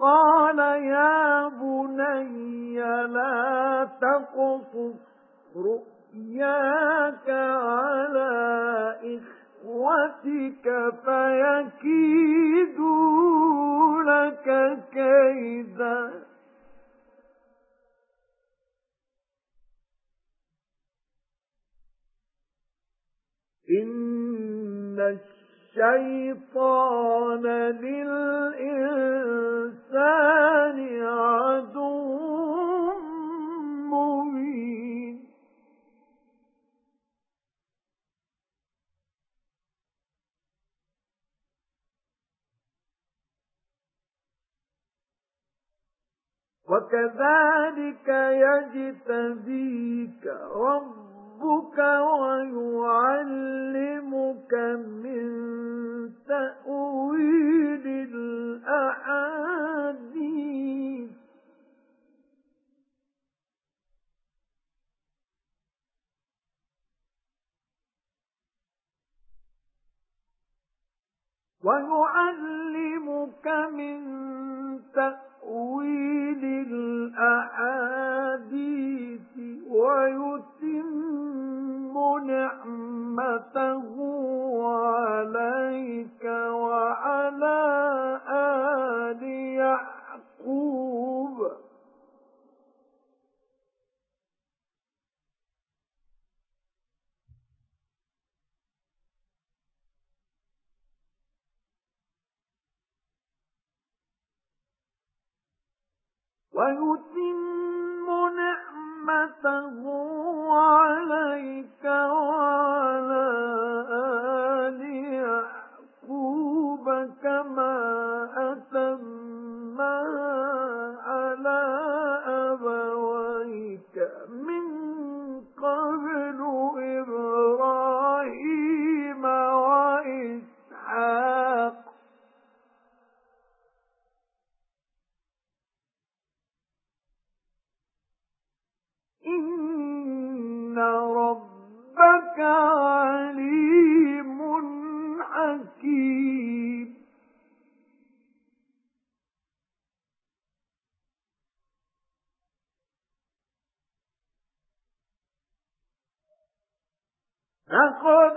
قَالَ يَا بُنَيَّ لَا تَقْصُصْ رُؤْيَاكَ عَلَى إِخْوَتِكَ فَيَكِيدُوا لَكَ كَيْدًا. إِنَّ الشَّيْطَانَ لِلْإِنسَانِ وَكَذَلِكَ يَجْتَبِيكَ رَبُّكَ وَيُعَلِّمُكَ مِن تَأْوِيلِ الْأَحَادِيثِ. وَيُعَلِّمُكَ مِن تَأْوِيلِ الْأَحَادِيثِ وَيُتِمُّ نِعْمَتَهُ وَيُتِمُّ نِعْمَتَهُ عَلَيْكَ حَكِيمٌ لَقَدْ